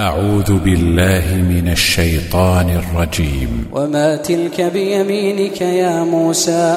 أعوذ بالله من الشيطان الرجيم. وما تلك بيمينك يا موسى؟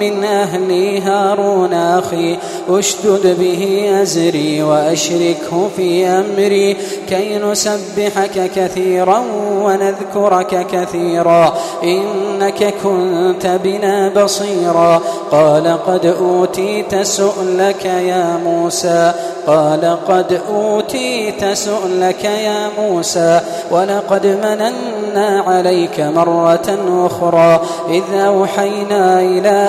من أهلي هارون أخي أشدد به أزري وأشركه في أمري كي نسبحك كثيرا ونذكرك كثيرا إنك كنت بنا بصيرا. قال قد أوتيت سؤلك يا موسى قال قد أوتيت سؤلك يا موسى ولقد مننا عليك مرة أخرى إذ أوحينا إلى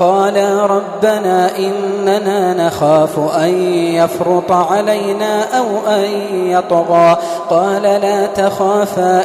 قالا ربنا إننا نخاف أن يفرط علينا أو أن يطغى قال لا تخافا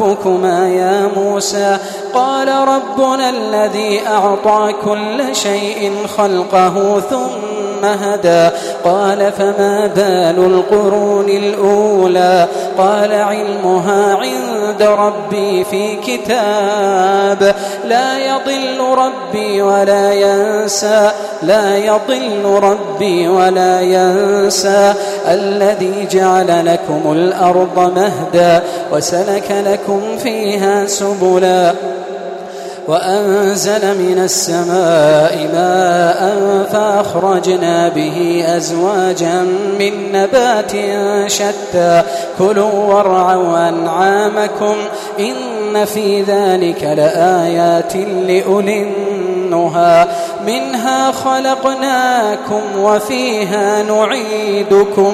ربكما يا موسى قال ربنا الذي أعطى كل شيء خلقه ثم هدى قال فما بال القرون الأولى قال علمها عند ربي في كتاب لا يضل ربي ولا ينسى لا يضل ربي ولا ينسى الذي جعل لكم الأرض مهدا وسلك لكم فيها سبلا وأنزل من السماء ماء فأخرجنا به أزواجا من نبات شتى كلوا وارعوا أنعامكم إن في ذلك لآيات لأولي النهى منها خلقناكم وفيها نعيدكم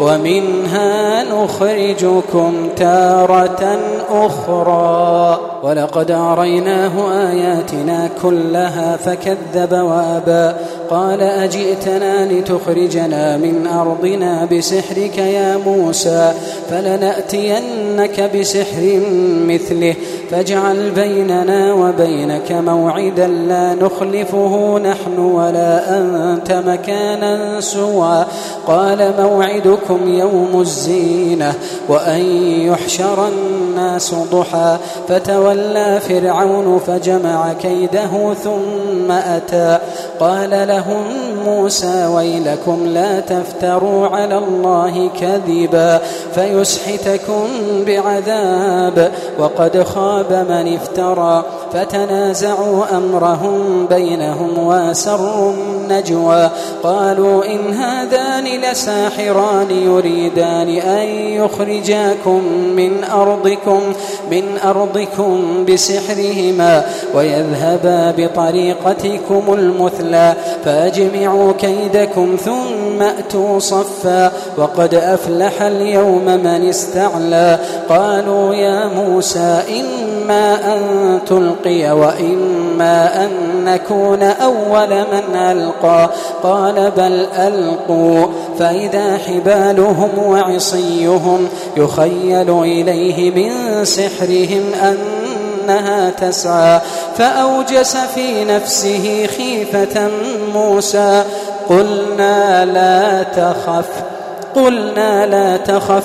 ومنها نخرجكم تارة أخرى. ولقد أريناه آياتنا كلها فكذب وأبى. قال أجئتنا لتخرجنا من أرضنا بسحرك يا موسى فلنأتينك بسحر مثله فاجعل بيننا وبينك موعدا لا نخلفه نحن ولا أنت مكانا سوى. قال موعدكم يوم الزينة وأن يحشر الناس ضحى. فتولى فرعون فجمع كيده ثم أتى. قال لهم موسى ويلكم لا تفتروا على الله كذبا فيسحتكم بعذاب وقد خاب من افترى فتنازعوا أمرهم بينهم وأسروا النجوى. قالوا إن هذان لساحران يريدان أن يخرجاكم من أرضكم من أرضكم بسحرهما ويذهبا بطريقتكم المثلى. فأجمعوا كيدكم ثم أتوا صفا. وقد أفلح اليوم من استعلى. قالوا يا موسى إما أن تلقي وإما أن نكون أول من ألقى. قال بل ألقوا. فإذا حبالهم وعصيهم يخيل إليه من سحرهم أنها تسعى. فأوجس في نفسه خيفة موسى. قلنا لا تخف. قلنا لا تخف.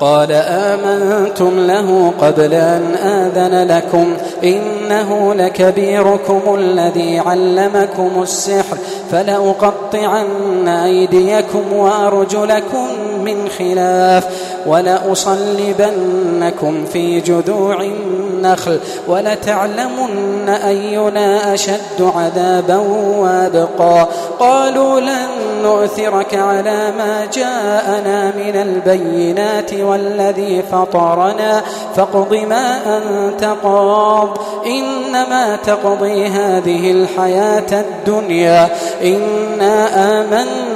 قال آمنتم له قبل أن آذن لكم إنه لكبيركم الذي علمكم السحر فلأقطعن أيديكم وأرجلكم من خلاف ولأصلبنكم في جذوع النخل ولتعلمن أينا أشد عذابا وأبقى قالوا لن نؤثرك على ما جاءنا من البينات والذي فطرنا فاقض ما أنت قاض إنما تقضي هذه الحياة الدنيا إنا آمنا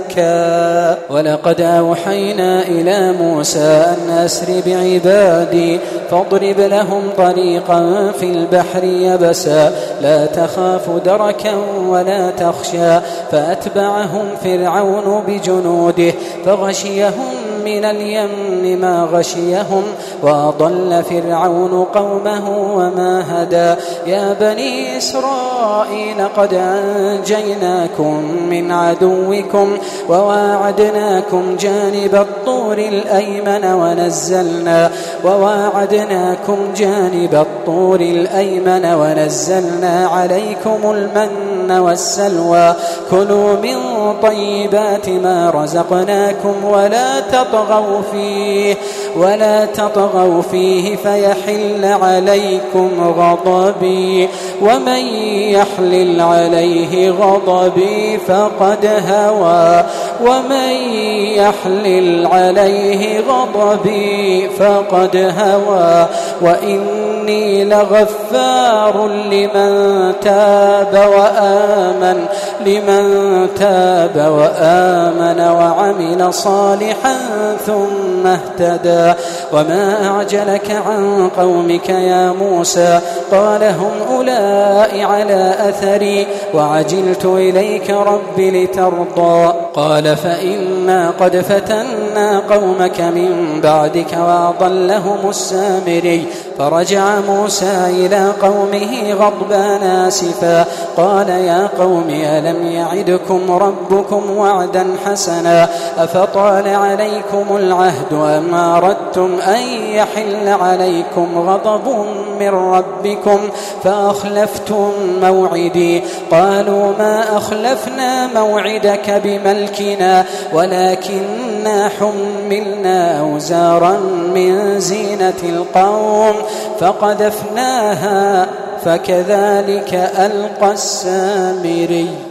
ولقد أوحينا إلى موسى أن أسر بعبادي فاضرب لهم طريقا في البحر يبسا. لا تخاف دركا ولا تخشى. فأتبعهم فرعون بجنوده فغشيهم من اليم ما غشيهم وأضل فرعون قومه وما هدى. يا بني إسرائيل قد أنجيناكم من عدوكم وواعدناكم جانب الطور الأيمن ونزلنا وواعدناكم جانب الطور الأيمن ونزلنا عليكم المن والسلوى. كلوا من طيبات ما رزقناكم ولا تطغوا فيه ولا تطغوا فيه فيحل عليكم غضبي. ومن يحلل عليه غضبي فقد هوى. ومن يحلل عليه غضبي فقد هوى. وإني لغفار لمن تاب وآمن. لمن تاب وآمن وعمل صالحا ثم اهتدى. وما أعجلك عن قومك يا موسى؟ قال هم أولئك على أثري وعجلت إليك رب لترضى. قال فإنا قد فتنا قومك من بعدك وأضلهم السامري. فرجع موسى إلى قومه غضبان آسفا قال يا قوم ألم يعدكم ربكم وعدا حسنا أفطال عليكم العهد أم أردتم أن يحل عليكم غضب من ربكم فأخلفتم موعدي قالوا ما أخلفنا موعدك بملكنا ولكننا حملنا أوزارا من زينة القوم فقذفناها فكذلك ألقى السامري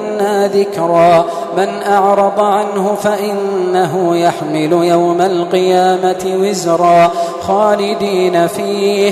لدنا ذكرا. من أعرض عنه فإنه يحمل يوم القيامة وزرا. خالدين فيه.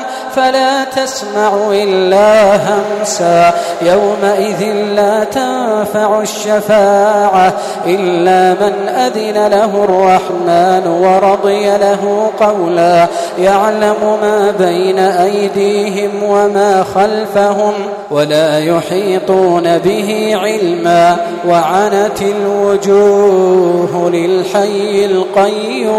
فلا تسمع إلا همسا. يومئذ لا تنفع الشفاعة إلا من أذن له الرحمن ورضي له قولا. يعلم ما بين أيديهم وما خلفهم ولا يحيطون به علما. وعنت الوجوه للحي القيوم.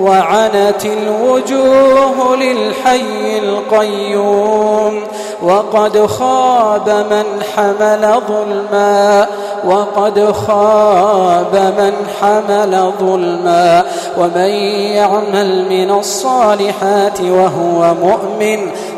وعنت الوجوه للحي القيوم وقد خاب من حمل ظلما وقد خاب من حمل ظلما ومن يعمل من الصالحات وهو مؤمن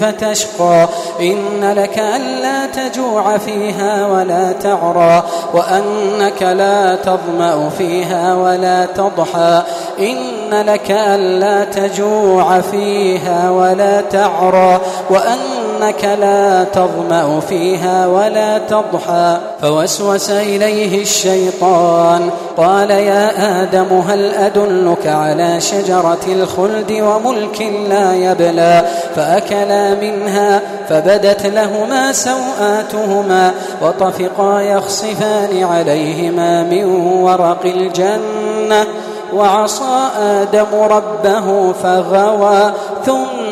فتشقى. إن لك ألا تجوع فيها ولا تعرى وأنك لا تظمأ فيها ولا تضحى. إن لك ألا تجوع فيها ولا تعرى وأنك لا تظمأ فيها ولا تضحى. فوسوس إليه الشيطان قال يا آدم هل أدلك على شجرة الخلد وملك لا يبلى؟ فأكلا منها فبدت لهما سوآتهما وطفقا يخصفان عليهما من ورق الجنة. وعصى آدم ربه فغوى ثم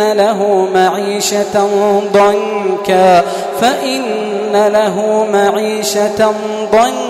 له معيشة ضنكا فإن له معيشة ضنكا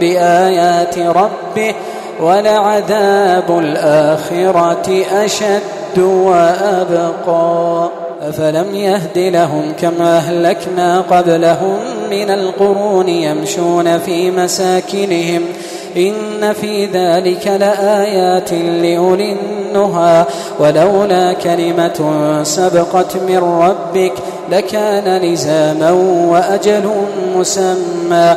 بآيات ربه ولعذاب الآخرة أشد وأبقى. أفلم يهد لهم كما أهلكنا قبلهم من القرون يمشون في مساكنهم إن في ذلك لآيات لأولي النهى ولولا كلمة سبقت من ربك لكان لزاما وأجل مسمى.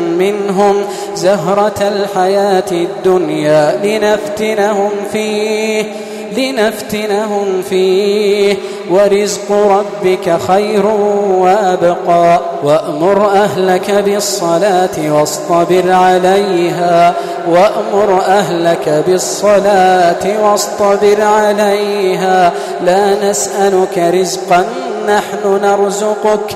منهم زهرة الحياة الدنيا لنفتنهم فيه لنفتنهم فيه. ورزق ربك خير وأبقى. وأمر أهلك بالصلاة واصطبر عليها. وأمر أهلك بالصلاة واصطبر عليها. لا نسألك رزقا نحن نرزقك.